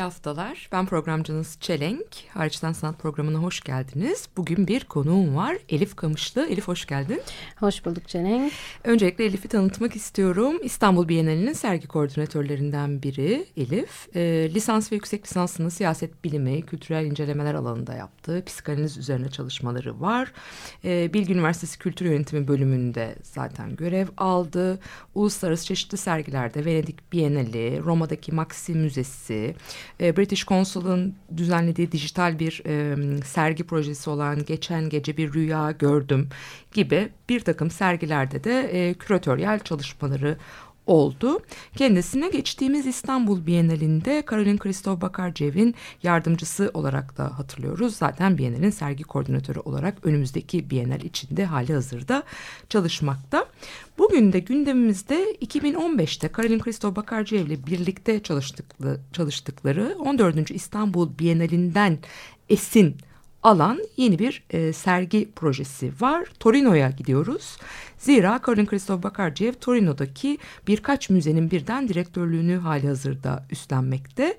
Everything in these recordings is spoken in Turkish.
İyi haftalar. Ben programcınız Çelenk. Hariçten Sanat programına hoş geldiniz. Bugün bir konuğum var. Elif Kamışlı. Elif hoş geldin. Hoş bulduk Ceneng. Öncelikle Elif'i tanıtmak istiyorum. İstanbul Bienalinin sergi koordinatörlerinden biri Elif. E, lisans ve yüksek lisansını siyaset bilimi, kültürel incelemeler alanında yaptı. Psikanaliz üzerine çalışmaları var. E, Bilgi Üniversitesi Kültür Yönetimi bölümünde zaten görev aldı. Uluslararası çeşitli sergilerde Venedik Bienali, Roma'daki Maxi Müzesi, e, British Consul'ın düzenlediği dijital bir e, sergi projesi olan Geçen Gece Bir Rüya Gördüm gibi bir takım sergilerde de e, küratöryel çalışmaları oldu. Kendisine geçtiğimiz İstanbul Bienalinde Karolin Christoph Bakarcev'in yardımcısı olarak da hatırlıyoruz. Zaten Bienal'in sergi koordinatörü olarak önümüzdeki Bienal içinde hali hazırda çalışmakta. Bugün de gündemimizde 2015'te Karolin Christoph Bakarcev ile birlikte çalıştıkları 14. İstanbul Bienalinden esin alan yeni bir e, sergi projesi var. Torino'ya gidiyoruz. Zira Karolin Christoph Bakarciev Torino'daki birkaç müzenin birden direktörlüğünü hali hazırda üstlenmekte.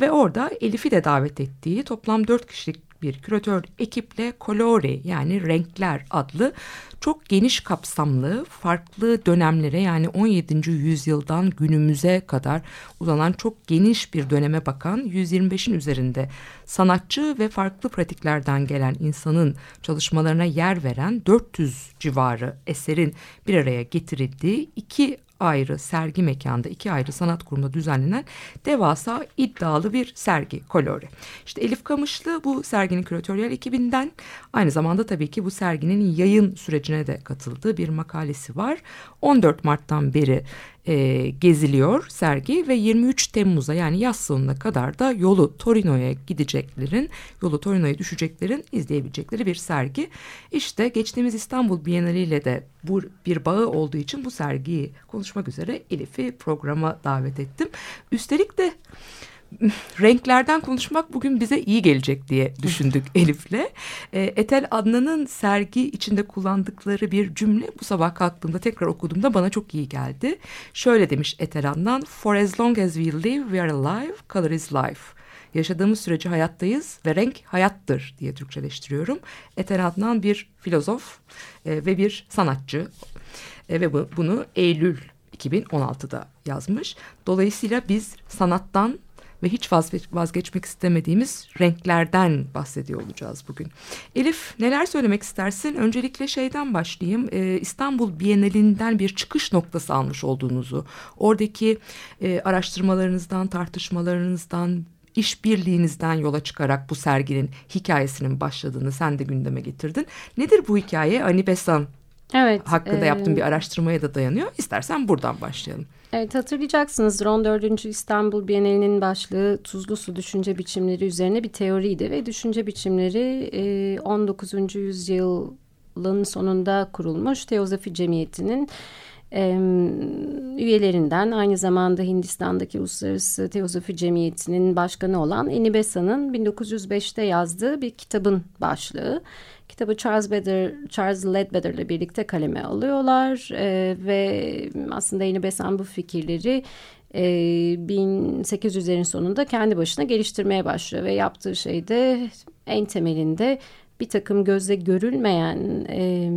Ve orada Elif'i de davet ettiği toplam dört kişilik bir küratör ekiple Colore yani Renkler adlı çok geniş kapsamlı farklı dönemlere yani 17. yüzyıldan günümüze kadar uzanan çok geniş bir döneme bakan 125'in üzerinde sanatçı ve farklı pratiklerden gelen insanın çalışmalarına yer veren 400 civarı eserin bir araya getirildiği iki ayrı sergi mekanda, iki ayrı sanat kurumunda düzenlenen devasa iddialı bir sergi Kolore. İşte Elif Kamışlı bu serginin küratöryel ekibinden aynı zamanda tabii ki bu serginin yayın sürecine de katıldığı bir makalesi var. 14 Mart'tan beri e, geziliyor sergi ve 23 Temmuz'a yani yaz sonuna kadar da yolu Torino'ya gideceklerin, yolu Torino'ya düşeceklerin izleyebilecekleri bir sergi. İşte geçtiğimiz İstanbul Bienali ile de bu bir bağı olduğu için bu sergiyi konuşmak üzere Elif'i programa davet ettim. Üstelik de renklerden konuşmak bugün bize iyi gelecek diye düşündük Elif'le. E, Etel Adnan'ın sergi içinde kullandıkları bir cümle bu sabah kalktığımda tekrar okuduğumda bana çok iyi geldi. Şöyle demiş Etel Adnan, For as long as we live, we are alive, color is life. Yaşadığımız sürece hayattayız ve renk hayattır diye Türkçeleştiriyorum. Etel Adnan bir filozof e, ve bir sanatçı e, ve bu, bunu Eylül 2016'da yazmış. Dolayısıyla biz sanattan ve hiç vazgeçmek istemediğimiz renklerden bahsediyor olacağız bugün. Elif neler söylemek istersin? Öncelikle şeyden başlayayım. Ee, İstanbul Bienalinden bir çıkış noktası almış olduğunuzu, oradaki e, araştırmalarınızdan, tartışmalarınızdan, işbirliğinizden yola çıkarak bu serginin hikayesinin başladığını sen de gündeme getirdin. Nedir bu hikaye? Ani Besan Evet. hakkında e, yaptığım bir araştırmaya da dayanıyor. İstersen buradan başlayalım. Evet hatırlayacaksınız 14. İstanbul Bienalinin başlığı tuzlu su düşünce biçimleri üzerine bir teoriydi ve düşünce biçimleri 19. yüzyılın sonunda kurulmuş Teozofi Cemiyeti'nin üyelerinden aynı zamanda Hindistan'daki Uluslararası Teozofi Cemiyeti'nin başkanı olan Eni Besa'nın 1905'te yazdığı bir kitabın başlığı. Kitabı Charles Bader, Charles Ledbetter ile birlikte kaleme alıyorlar. E, ve aslında Eni Besan bu fikirleri e, 1800'lerin sonunda kendi başına geliştirmeye başlıyor ve yaptığı şey de en temelinde bir takım gözle görülmeyen e,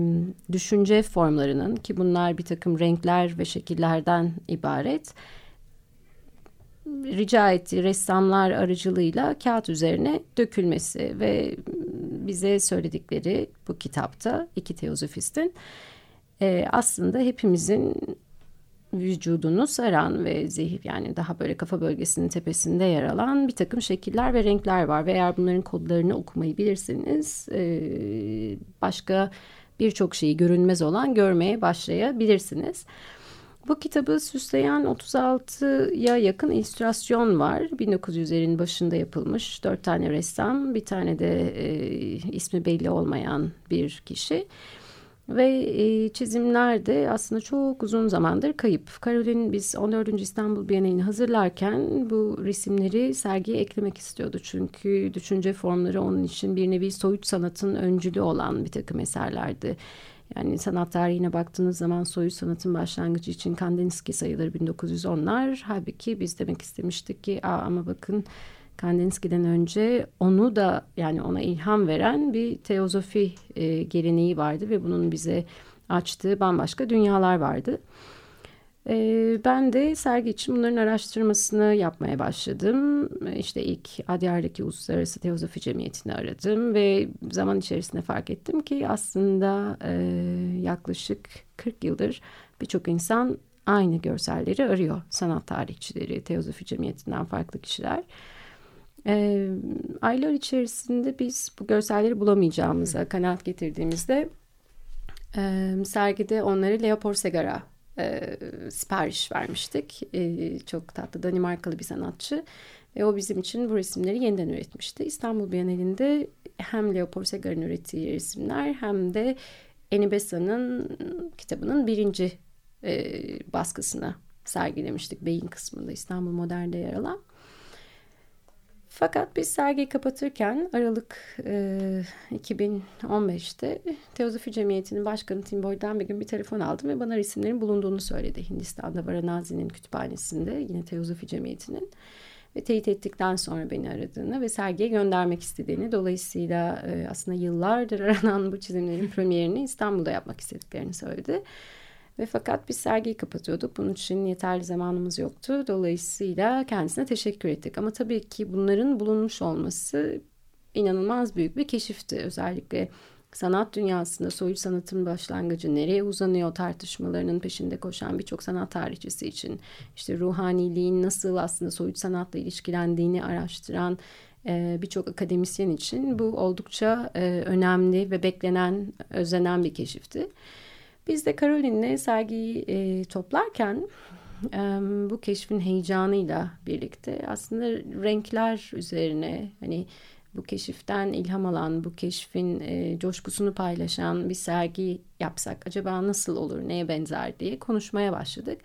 düşünce formlarının ki bunlar bir takım renkler ve şekillerden ibaret rica ettiği ressamlar aracılığıyla kağıt üzerine dökülmesi ve bize söyledikleri bu kitapta iki teozofistin e, aslında hepimizin vücudunu saran ve zehir yani daha böyle kafa bölgesinin tepesinde yer alan bir takım şekiller ve renkler var. Ve eğer bunların kodlarını okumayı bilirseniz e, başka birçok şeyi görünmez olan görmeye başlayabilirsiniz. Bu kitabı süsleyen 36'ya yakın illüstrasyon var. 1900'lerin başında yapılmış. Dört tane ressam, bir tane de e, ismi belli olmayan bir kişi. Ve e, çizimler de aslında çok uzun zamandır kayıp. Karolin biz 14. İstanbul Bienalini hazırlarken bu resimleri sergiye eklemek istiyordu. Çünkü düşünce formları onun için bir nevi soyut sanatın öncülü olan bir takım eserlerdi. Yani sanat tarihine baktığınız zaman soyut sanatın başlangıcı için Kandinsky sayılır 1910'lar. Halbuki biz demek istemiştik ki Aa, ama bakın Kandinsky'den önce onu da yani ona ilham veren bir teozofi e, geleneği vardı ve bunun bize açtığı bambaşka dünyalar vardı. E, ben de sergi için bunların araştırmasını yapmaya başladım. İşte ilk Adyar'daki Uluslararası Teozofi Cemiyeti'ni aradım ve zaman içerisinde fark ettim ki aslında e, yaklaşık 40 yıldır birçok insan aynı görselleri arıyor. Sanat tarihçileri, Teozofi Cemiyeti'nden farklı kişiler. E, aylar içerisinde biz bu görselleri bulamayacağımıza kanaat getirdiğimizde e, sergide onları Leopold Segar'a e, sipariş vermiştik. E, çok tatlı Danimarkalı bir sanatçı. Ve o bizim için bu resimleri yeniden üretmişti. İstanbul Bienalinde hem Leopold Segar'ın ürettiği resimler hem de Eni Besa'nın kitabının birinci e, baskısını sergilemiştik. Beyin kısmında İstanbul Modern'de yer alan. Fakat biz sergiyi kapatırken Aralık e, 2015'te Teozofi Cemiyeti'nin başkanı Tim Boyd'dan bir gün bir telefon aldım ve bana resimlerin bulunduğunu söyledi. Hindistan'da Varanazi'nin kütüphanesinde yine Teozofi Cemiyeti'nin ve teyit ettikten sonra beni aradığını ve sergiye göndermek istediğini dolayısıyla e, aslında yıllardır aranan bu çizimlerin premierini İstanbul'da yapmak istediklerini söyledi. Ve fakat biz sergiyi kapatıyorduk. Bunun için yeterli zamanımız yoktu. Dolayısıyla kendisine teşekkür ettik. Ama tabii ki bunların bulunmuş olması inanılmaz büyük bir keşifti. Özellikle sanat dünyasında soyut sanatın başlangıcı nereye uzanıyor tartışmalarının peşinde koşan birçok sanat tarihçisi için işte ruhaniliğin nasıl aslında soyut sanatla ilişkilendiğini araştıran e, birçok akademisyen için bu oldukça e, önemli ve beklenen, özlenen bir keşifti. Biz de Carolin'le sergiyi e, toplarken e, bu keşfin heyecanıyla birlikte aslında renkler üzerine hani bu keşiften ilham alan, bu keşfin e, coşkusunu paylaşan bir sergi yapsak acaba nasıl olur, neye benzer diye konuşmaya başladık.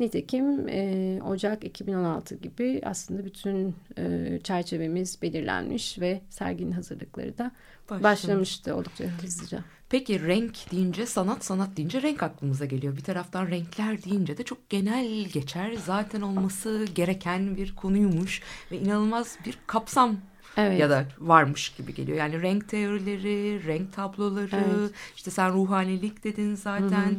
Nitekim e, Ocak 2016 gibi aslında bütün e, çerçevemiz belirlenmiş ve serginin hazırlıkları da Başlamış. başlamıştı oldukça hızlıca. Peki renk deyince sanat, sanat deyince renk aklımıza geliyor. Bir taraftan renkler deyince de çok genel geçer. Zaten olması gereken bir konuymuş ve inanılmaz bir kapsam Evet. ya da varmış gibi geliyor. Yani renk teorileri, renk tabloları, Evet. işte sen ruhanilik dedin zaten.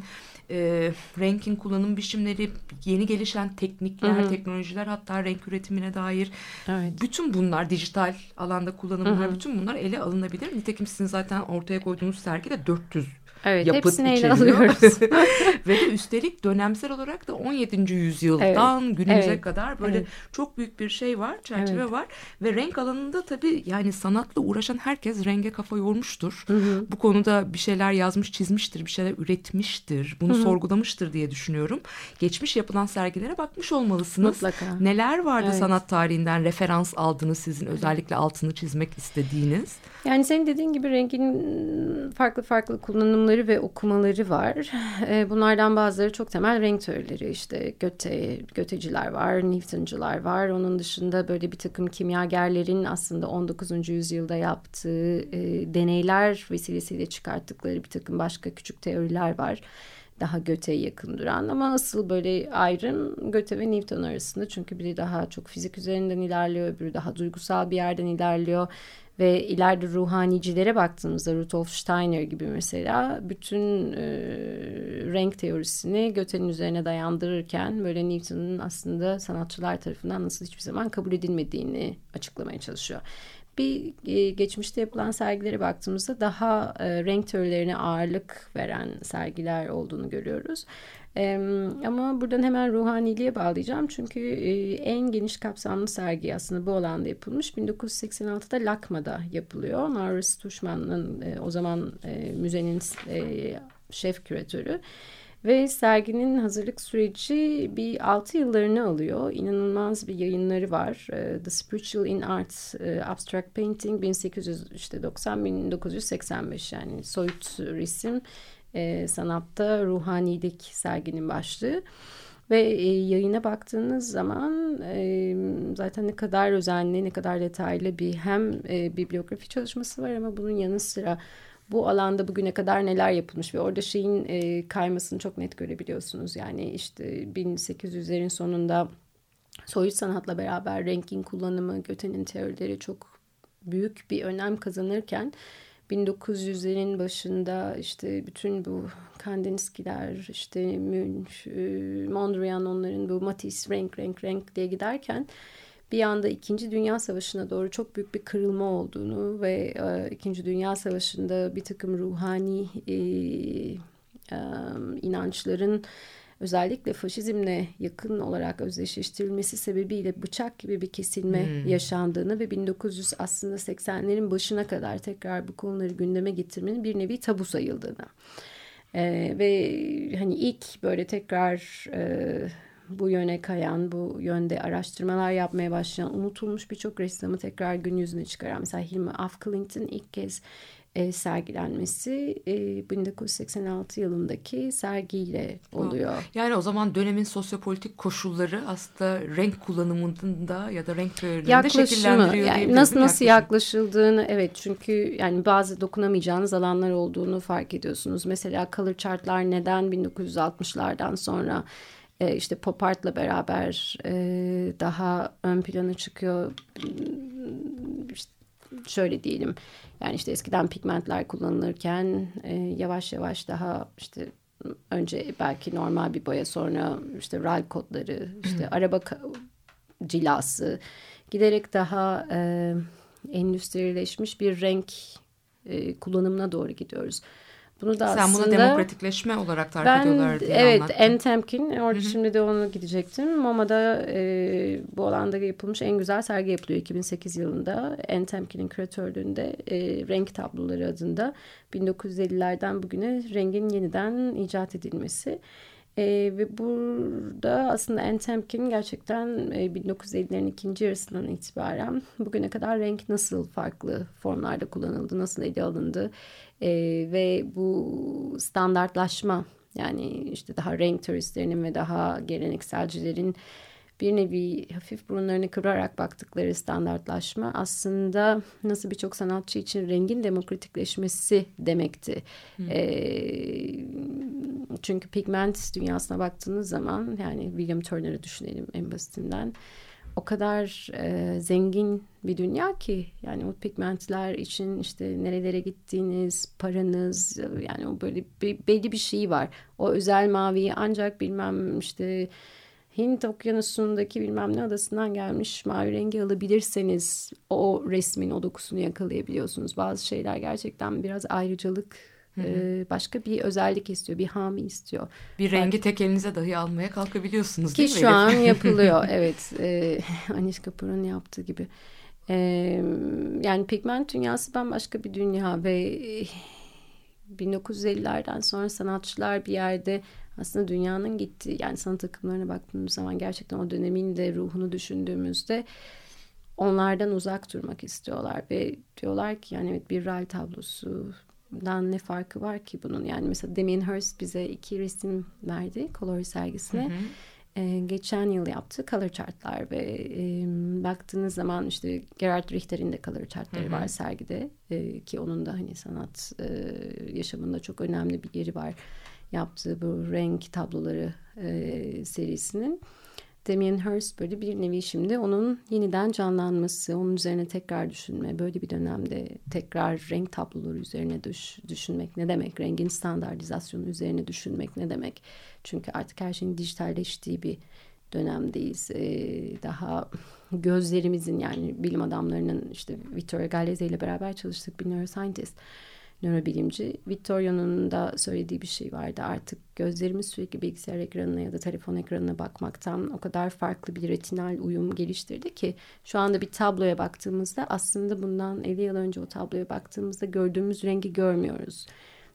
E, renkin kullanım biçimleri, yeni gelişen teknikler, teknolojiler hatta renk üretimine dair Evet. bütün bunlar dijital alanda kullanımlar, bütün bunlar ele alınabilir. Nitekim sizin zaten ortaya koyduğunuz sergi de 400 Evet, yapıt hepsini ele içeriyor. alıyoruz. Ve de üstelik dönemsel olarak da 17. yüzyıldan günümüze evet, kadar böyle evet. çok büyük bir şey var, çerçeve Evet. var. Ve renk alanında tabii yani sanatla uğraşan herkes renge kafa yormuştur. Bu konuda bir şeyler yazmış, çizmiştir, bir şeyler üretmiştir. Bunu sorgulamıştır diye düşünüyorum. Geçmiş yapılan sergilere bakmış olmalısınız. Mutlaka. Neler vardı Evet. sanat tarihinden referans aldınız sizin özellikle altını çizmek istediğiniz? Yani senin dediğin gibi rengin farklı farklı kullanımları ve okumaları var. E, Bunlardan bazıları çok temel renk teorileri. İşte Göte, Göteciler var, Newtoncular var. Onun dışında böyle bir takım kimyagerlerin aslında 19. yüzyılda yaptığı e, deneyler vesilesiyle çıkarttıkları bir takım başka küçük teoriler var. Daha Göte'ye yakın duran ama asıl böyle ayrım Göte ve Newton arasında. Çünkü biri daha çok fizik üzerinden ilerliyor, öbürü daha duygusal bir yerden ilerliyor. Ve ileride ruhanicilere baktığımızda Rudolf Steiner gibi mesela bütün e, renk teorisini Göte'nin üzerine dayandırırken böyle Newton'un aslında sanatçılar tarafından nasıl hiçbir zaman kabul edilmediğini açıklamaya çalışıyor. bir e, geçmişte yapılan sergilere baktığımızda daha e, renk teorilerine ağırlık veren sergiler olduğunu görüyoruz. E, ama buradan hemen ruhaniliğe bağlayacağım. Çünkü e, en geniş kapsamlı sergi aslında bu alanda yapılmış. 1986'da Lakma'da yapılıyor. Maurice Tuşman'ın e, o zaman e, müzenin e, şef küratörü. Ve serginin hazırlık süreci bir altı yıllarını alıyor. İnanılmaz bir yayınları var. Ee, The Spiritual in Art, e, Abstract Painting 1890-1985 yani soyut resim e, sanatta ruhanilik serginin başlığı. Ve e, yayına baktığınız zaman e, zaten ne kadar özenli, ne kadar detaylı bir hem e, bibliografi çalışması var ama bunun yanı sıra bu alanda bugüne kadar neler yapılmış ve orada şeyin e, kaymasını çok net görebiliyorsunuz. Yani işte 1800'lerin sonunda soyut sanatla beraber renkin kullanımı, Göte'nin teorileri çok büyük bir önem kazanırken 1900'lerin başında işte bütün bu Kandinsky'ler, işte Munch, e, Mondrian onların bu Matisse renk renk renk diye giderken bir anda İkinci Dünya Savaşı'na doğru çok büyük bir kırılma olduğunu ve e, İkinci Dünya Savaşı'nda bir takım ruhani e, e, inançların özellikle faşizmle yakın olarak özdeşleştirilmesi sebebiyle bıçak gibi bir kesilme hmm. yaşandığını ve 1900 aslında 80'lerin başına kadar tekrar bu konuları gündeme getirmenin bir nevi tabu sayıldığını. Ee, ve hani ilk böyle tekrar e, bu yöne kayan, bu yönde araştırmalar yapmaya başlayan, unutulmuş birçok ressamı tekrar gün yüzüne çıkaran. Mesela Hilmi Afklint'in ilk kez e, sergilenmesi e, 1986 yılındaki sergiyle oluyor. Yani o zaman dönemin sosyopolitik koşulları aslında renk kullanımında ya da renk teorilerinde şekillendiriyor yani nasıl nasıl yaklaşıldığını evet çünkü yani bazı dokunamayacağınız alanlar olduğunu fark ediyorsunuz. Mesela color chartlar neden 1960'lardan sonra e, işte pop art'la beraber e, daha ön plana çıkıyor. İşte şöyle diyelim yani işte eskiden pigmentler kullanılırken e, yavaş yavaş daha işte önce belki normal bir boya sonra işte RAL kodları işte araba cilası giderek daha e, endüstrileşmiş bir renk e, kullanımına doğru gidiyoruz. Bunu da Sen aslında, bunu demokratikleşme olarak tarif ben, ediyorlar diye Evet En Temkin. Orada şimdi de onu gidecektim. MoMA'da e, bu alanda yapılmış en güzel sergi yapılıyor 2008 yılında. En Temkin'in küratörlüğünde e, renk tabloları adında 1950'lerden bugüne rengin yeniden icat edilmesi. E, ve burada aslında En Temkin gerçekten e, 1950'lerin ikinci yarısından itibaren bugüne kadar renk nasıl farklı formlarda kullanıldı, nasıl ele alındı e, ve bu standartlaşma yani işte daha renk turistlerinin ve daha gelenekselcilerin bir nevi hafif burunlarını kırarak baktıkları standartlaşma aslında nasıl birçok sanatçı için rengin demokratikleşmesi demekti. Hmm. E, çünkü pigment dünyasına baktığınız zaman yani William Turner'ı düşünelim en basitinden o kadar e, zengin bir dünya ki yani o pigmentler için işte nerelere gittiğiniz, paranız yani o böyle bir, belli bir şey var. O özel maviyi ancak bilmem işte Hint okyanusundaki bilmem ne adasından gelmiş mavi rengi alabilirseniz o resmin o dokusunu yakalayabiliyorsunuz. Bazı şeyler gerçekten biraz ayrıcalık Hı başka bir özellik istiyor, bir hami istiyor. Bir rengi tek elinize dahi almaya kalkabiliyorsunuz değil Ki mi? Ki şu an yapılıyor, evet. E, Anish Kapoor'un yaptığı gibi. E, yani pigment dünyası bambaşka bir dünya ve 1950'lerden sonra sanatçılar bir yerde aslında dünyanın gittiği yani sanat akımlarına baktığımız zaman gerçekten o dönemin de ruhunu düşündüğümüzde onlardan uzak durmak istiyorlar ve diyorlar ki yani evet bir ral tablosu dan ne farkı var ki bunun? Yani mesela Damien Hirst bize iki resim verdi Color sergisine. Hı hı. Ee, geçen yıl yaptı color chartlar ve e, baktığınız zaman işte Gerhard Richter'in de color chartları hı hı. var sergide e, ki onun da hani sanat e, yaşamında çok önemli bir yeri var yaptığı bu renk tabloları e, serisinin. Damien Hirst böyle bir nevi şimdi onun yeniden canlanması, onun üzerine tekrar düşünme, böyle bir dönemde tekrar renk tabloları üzerine düş, düşünmek ne demek, rengin standartizasyonu üzerine düşünmek ne demek. Çünkü artık her şeyin dijitalleştiği bir dönemdeyiz. E, daha gözlerimizin yani bilim adamlarının işte Vittorio Gallese ile beraber çalıştık bir neuroscientist nörobilimci. Vittorio'nun da söylediği bir şey vardı. Artık gözlerimiz sürekli bilgisayar ekranına ya da telefon ekranına bakmaktan o kadar farklı bir retinal uyum geliştirdi ki şu anda bir tabloya baktığımızda aslında bundan 50 yıl önce o tabloya baktığımızda gördüğümüz rengi görmüyoruz.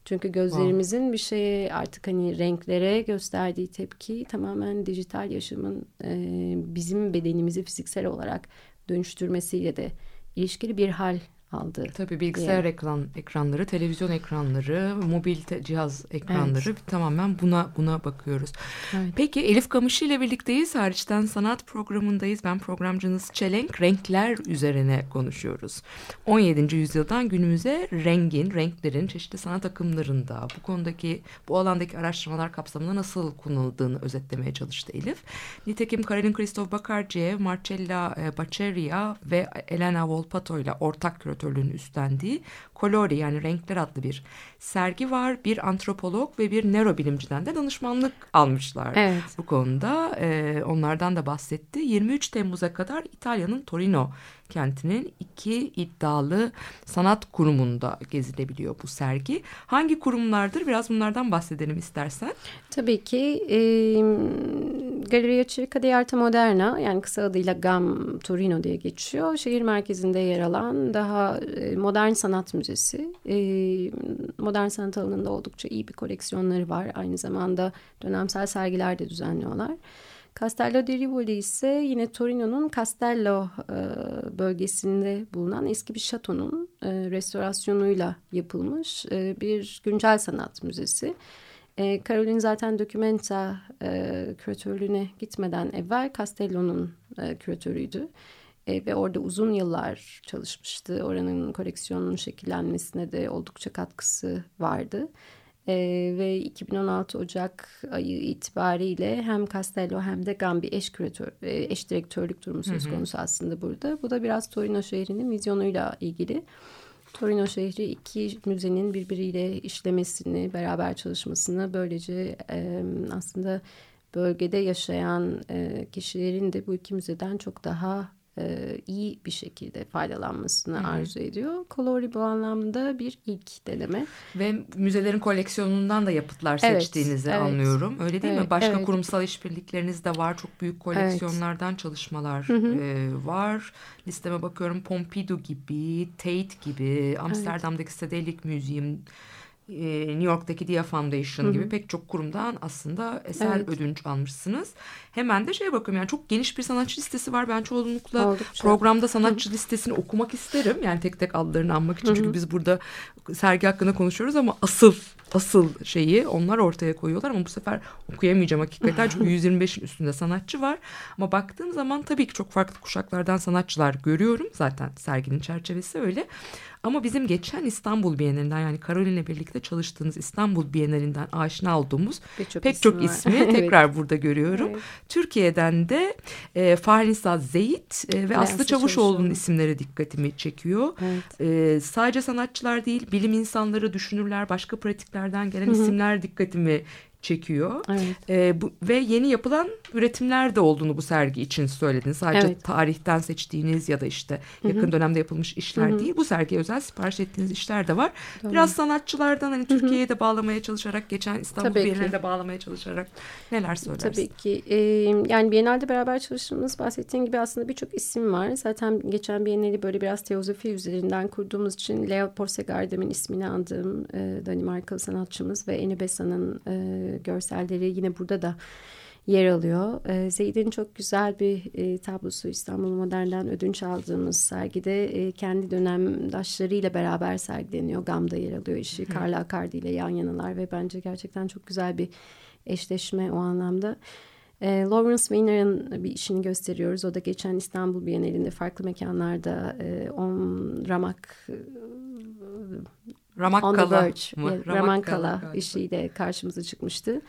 Çünkü gözlerimizin bir şeye artık hani renklere gösterdiği tepki tamamen dijital yaşamın e, bizim bedenimizi fiziksel olarak dönüştürmesiyle de ilişkili bir hal aldı. Tabii bilgisayar diye. ekran ekranları, televizyon ekranları, mobil te- cihaz ekranları tamamen buna buna bakıyoruz. Evet. Peki Elif Kamışı ile birlikteyiz. Hariçten sanat programındayız. Ben programcınız Çelenk. Renkler üzerine konuşuyoruz. 17. yüzyıldan günümüze rengin, renklerin çeşitli sanat akımlarında bu konudaki bu alandaki araştırmalar kapsamında nasıl kullanıldığını özetlemeye çalıştı Elif. Nitekim Karolin Christoph Bakarciev, Marcella e, Bacceria ve Elena Volpato ile ortak küratörlüğünü üstlendiği Colori yani Renkler adlı bir sergi var. Bir antropolog ve bir nörobilimciden de danışmanlık almışlar. Evet. Bu konuda e, onlardan da bahsetti. 23 Temmuz'a kadar İtalya'nın Torino kentinin iki iddialı sanat kurumunda gezilebiliyor bu sergi. Hangi kurumlardır? Biraz bunlardan bahsedelim istersen. Tabii ki e, Galleria Circa di Arte Moderna yani kısa adıyla GAM Torino diye geçiyor. Şehir merkezinde yer alan daha e, modern sanat müzesi. E, modern sanat alanında oldukça iyi bir koleksiyonları var. Aynı zamanda dönemsel sergiler de düzenliyorlar. Castello di Rivoli ise yine Torino'nun Castello e, bölgesinde bulunan eski bir şatonun restorasyonuyla yapılmış bir güncel sanat müzesi. E, Caroline zaten Documenta e, küratörlüğüne gitmeden evvel Castello'nun e, küratörüydü. E, ve orada uzun yıllar çalışmıştı. Oranın koleksiyonunun şekillenmesine de oldukça katkısı vardı. E, ve 2016 Ocak ayı itibariyle hem Castello hem de Gambi eş, küratör, e, eş direktörlük durumu söz konusu aslında burada. Bu da biraz Torino şehrinin vizyonuyla ilgili. Torino şehri iki müzenin birbiriyle işlemesini, beraber çalışmasını böylece e, aslında bölgede yaşayan e, kişilerin de bu iki müzeden çok daha e, iyi bir şekilde faydalanmasını arzu ediyor. Colori bu anlamda bir ilk deneme. Ve müzelerin koleksiyonundan da yapıtlar Evet, seçtiğinizi evet. anlıyorum. Öyle değil mi? Evet, Başka evet. kurumsal işbirlikleriniz de var. Çok büyük koleksiyonlardan çalışmalar e, var. Listeme bakıyorum Pompidou gibi, Tate gibi, Amsterdam'daki Stedelijk Museum, e, New York'taki Dia Foundation gibi pek çok kurumdan aslında eser Evet. ödünç almışsınız. Hemen de şeye bakıyorum yani çok geniş bir sanatçı listesi var. Ben çoğunlukla Oldukça. programda sanatçı listesini okumak isterim. Yani tek tek adlarını anmak için. Çünkü biz burada sergi hakkında konuşuyoruz ama asıl asıl şeyi onlar ortaya koyuyorlar ama bu sefer okuyamayacağım hakikaten çünkü 125'in üstünde sanatçı var. Ama baktığım zaman tabii ki çok farklı kuşaklardan sanatçılar görüyorum. Zaten serginin çerçevesi öyle. Ama bizim geçen İstanbul Bienalinden yani Karolin'le birlikte çalıştığınız İstanbul Bienalinden aşina olduğumuz pek çok var. ismi Evet. tekrar burada görüyorum. Evet. Türkiye'den de e, Fahrinsa Zeyit e, ve Aslı Aslı Çavuşoğlu'nun Çavuşoğlu. isimleri dikkatimi çekiyor. Evet. E, sadece sanatçılar değil, bilim insanları, düşünürler, başka pratiklerden gelen isimler dikkatimi çekiyor. Evet. E, bu, ve yeni yapılan üretimler de olduğunu bu sergi için söyledin. Sadece Evet. tarihten seçtiğiniz ya da işte yakın dönemde yapılmış işler değil. Bu sergiye özel sipariş ettiğiniz işler de var. Biraz sanatçılardan hani Türkiye'ye de bağlamaya çalışarak, geçen İstanbul. Bienali'ne bağlamaya çalışarak neler söylersin? Tabii ki. Ee, yani Biennale'de beraber çalıştığımız bahsettiğim gibi aslında birçok isim var. Zaten geçen Biennale'i böyle biraz teozofi üzerinden kurduğumuz için Leo Porsegardem'in ismini andığım e, Danimarkalı sanatçımız ve Eni Besa'nın e, görselleri yine burada da yer alıyor. E, Zeyd'in çok güzel bir e, tablosu İstanbul Modern'den ödünç aldığımız sergide e, kendi dönemdaşlarıyla beraber sergileniyor. Gam'da yer alıyor işi. Carla Akardi ile yan yanalar ve bence gerçekten çok güzel bir eşleşme o anlamda. E, Lawrence Weiner'ın bir işini gösteriyoruz. O da geçen İstanbul Bienalinde farklı mekanlarda e, on ramak e, Ramakkala mı? yeah, Ramakkala işiyle karşımıza çıkmıştı.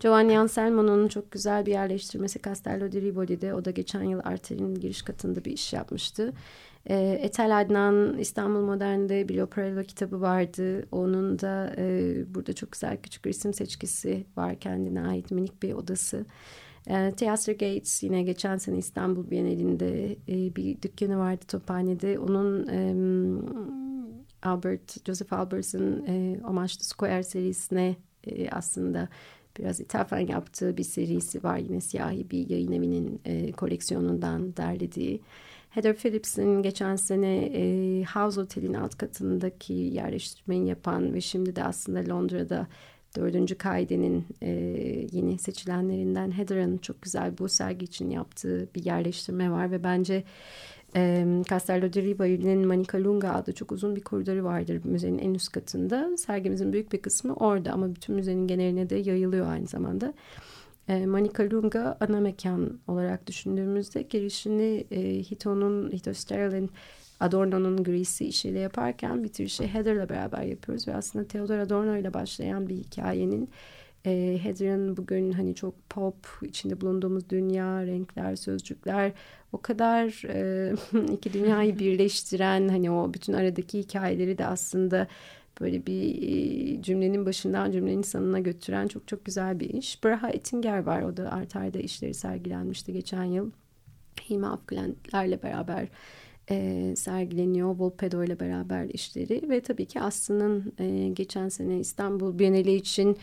Giovanni Anselmo'nun çok güzel bir yerleştirmesi Castello di Rivoli'de. O da geçen yıl Arter'in giriş katında bir iş yapmıştı. E, Etel Adnan İstanbul Modern'de bir Operello kitabı vardı. Onun da e, burada çok güzel küçük resim seçkisi var kendine ait minik bir odası. E, Theater Gates yine geçen sene İstanbul Bienalinde e, bir dükkanı vardı Tophane'de. Onun e, Albert, Joseph Albert'ın e, Omaçlı Square serisine e, aslında biraz ithafen yaptığı bir serisi var. Yine siyahi bir yayın evinin e, koleksiyonundan derlediği. Heather Phillips'in geçen sene e, House Hotel'in alt katındaki yerleştirmeyi yapan ve şimdi de aslında Londra'da dördüncü kaidenin e, yeni seçilenlerinden Heather'ın çok güzel bu sergi için yaptığı bir yerleştirme var ve bence e, Castello di Rivoli'nin Manica Lunga adlı çok uzun bir koridoru vardır müzenin en üst katında. Sergimizin büyük bir kısmı orada ama bütün müzenin geneline de yayılıyor aynı zamanda. E, Manica Lunga ana mekan olarak düşündüğümüzde girişini e, Hito'nun, Hito Sterlin Adorno'nun Grease'i işiyle yaparken bitirişi Heather'la beraber yapıyoruz ve aslında Theodor Adorno ile başlayan bir hikayenin e, Heather'ın bugün hani çok pop içinde bulunduğumuz dünya, renkler, sözcükler o kadar e, iki dünyayı birleştiren hani o bütün aradaki hikayeleri de aslında böyle bir e, cümlenin başından cümlenin sonuna götüren çok çok güzel bir iş. Braha Ettinger var. O da Arter'de işleri sergilenmişti geçen yıl. Hilmi Afgülentlerle beraber e, sergileniyor. Volpedo ile beraber işleri ve tabii ki Aslı'nın e, geçen sene İstanbul Bienali için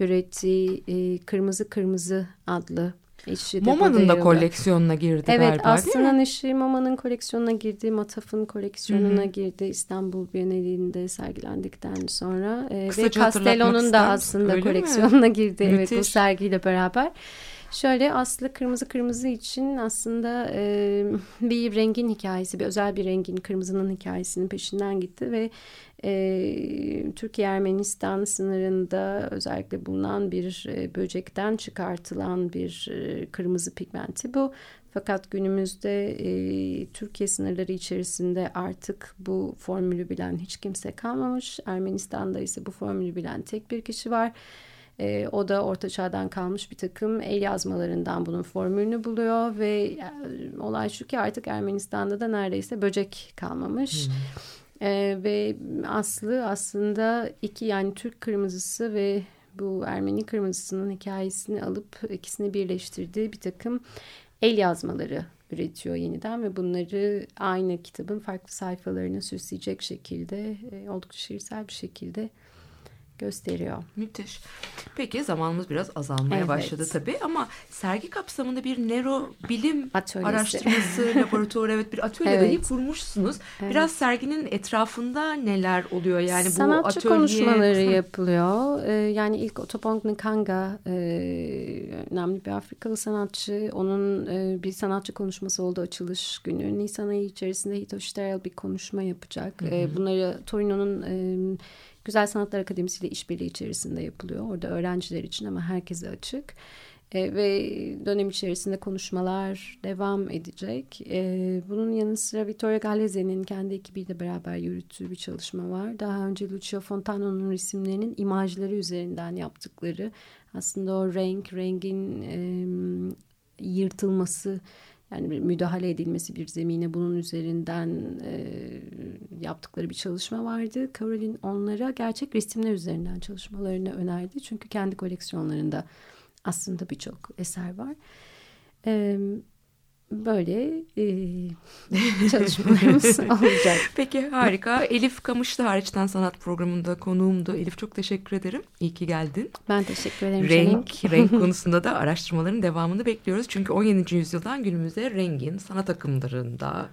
ürettiği e, Kırmızı Kırmızı adlı işi MoMA'nın da koleksiyonuna girdi Evet galiba? Aslı'nın işi MoMA'nın koleksiyonuna girdi, Mataf'ın koleksiyonuna girdi İstanbul Bienali'nde sergilendikten sonra. E, ve Kısaca Castello'nun da aslında mi? koleksiyonuna girdi evet bu Müthiş. sergiyle beraber. Şöyle Aslı Kırmızı Kırmızı için aslında e, bir rengin hikayesi, bir özel bir rengin kırmızının hikayesinin peşinden gitti ve e, Türkiye-Ermenistan sınırında özellikle bulunan bir e, böcekten çıkartılan bir e, kırmızı pigmenti bu. Fakat günümüzde e, Türkiye sınırları içerisinde artık bu formülü bilen hiç kimse kalmamış. Ermenistan'da ise bu formülü bilen tek bir kişi var. E, o da Orta Çağ'dan kalmış bir takım el yazmalarından bunun formülünü buluyor ve e, olay şu ki artık Ermenistan'da da neredeyse böcek kalmamış. E, ve Aslı aslında iki yani Türk kırmızısı ve bu Ermeni kırmızısının hikayesini alıp ikisini birleştirdiği bir takım el yazmaları üretiyor yeniden ve bunları aynı kitabın farklı sayfalarını süsleyecek şekilde e, oldukça şiirsel bir şekilde gösteriyor. Müthiş. Peki zamanımız biraz azalmaya Evet. başladı tabii ama sergi kapsamında bir nero bilim Atölyesi. araştırması laboratuvarı evet bir atölye Evet. dahi kurmuşsunuz. Biraz serginin etrafında neler oluyor yani bu Sanatçı atölye konuşmaları Hı. yapılıyor. Ee, yani ilk Otopong Nkanga e, önemli bir Afrikalı sanatçı. Onun e, bir sanatçı konuşması oldu açılış günü. Nisan ayı içerisinde Hito Sterel bir konuşma yapacak. E, bunları Torino'nun e, Güzel Sanatlar Akademisi ile işbirliği içerisinde yapılıyor. Orada öğrenciler için ama herkese açık. E, ve dönem içerisinde konuşmalar devam edecek. E, bunun yanı sıra Vittorio Gallese'nin kendi ekibiyle beraber yürüttüğü bir çalışma var. Daha önce Lucio Fontano'nun resimlerinin imajları üzerinden yaptıkları aslında o renk, rengin e, yırtılması yani müdahale edilmesi bir zemine bunun üzerinden e, yaptıkları bir çalışma vardı. Caroline onlara gerçek resimler üzerinden çalışmalarını önerdi. Çünkü kendi koleksiyonlarında aslında birçok eser var. E, böyle e, çalışmalarımız olacak. Peki harika. Elif Kamışlı hariçten sanat programında konuğumdu. Elif çok teşekkür ederim. İyi ki geldin. Ben teşekkür ederim. Renk, Şenink. renk konusunda da araştırmaların devamını bekliyoruz. Çünkü 17. yüzyıldan günümüze rengin sanat akımlarında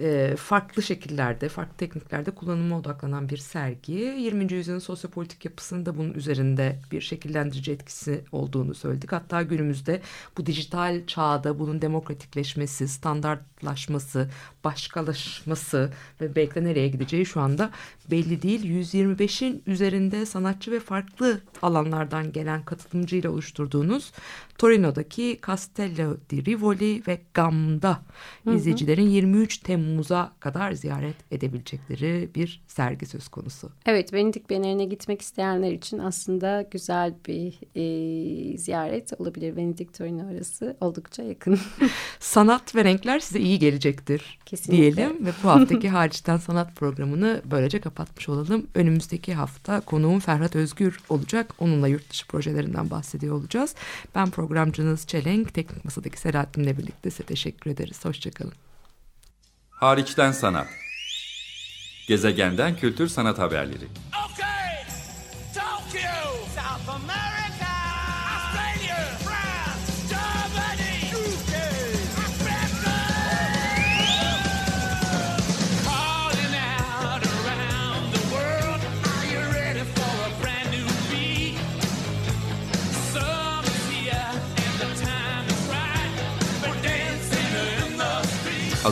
e, farklı şekillerde, farklı tekniklerde kullanıma odaklanan bir sergi. 20. yüzyılın sosyopolitik yapısının da bunun üzerinde bir şekillendirici etkisi olduğunu söyledik. Hatta günümüzde bu dijital çağda bunun demokratikleşmesi, gelişmesi, standart standartlaşması, başkalaşması ve belki de nereye gideceği şu anda belli değil. 125'in üzerinde sanatçı ve farklı alanlardan gelen katılımcıyla oluşturduğunuz Torino'daki Castello di Rivoli ve GAM'da izleyicilerin 23 Temmuz'a kadar ziyaret edebilecekleri bir sergi söz konusu. Evet, Venedik Bienali'ne gitmek isteyenler için aslında güzel bir e, ziyaret olabilir. Venedik Torino arası oldukça yakın. Sanat ve renkler size iyi iyi gelecektir Kesinlikle. diyelim ve bu haftaki hariçten sanat programını böylece kapatmış olalım. Önümüzdeki hafta konuğum Ferhat Özgür olacak. Onunla yurt dışı projelerinden bahsediyor olacağız. Ben programcınız Çelenk, teknik masadaki Selahattin'le birlikte size teşekkür ederiz. Hoşçakalın. Hariçten sanat. Gezegenden kültür sanat haberleri. Okay,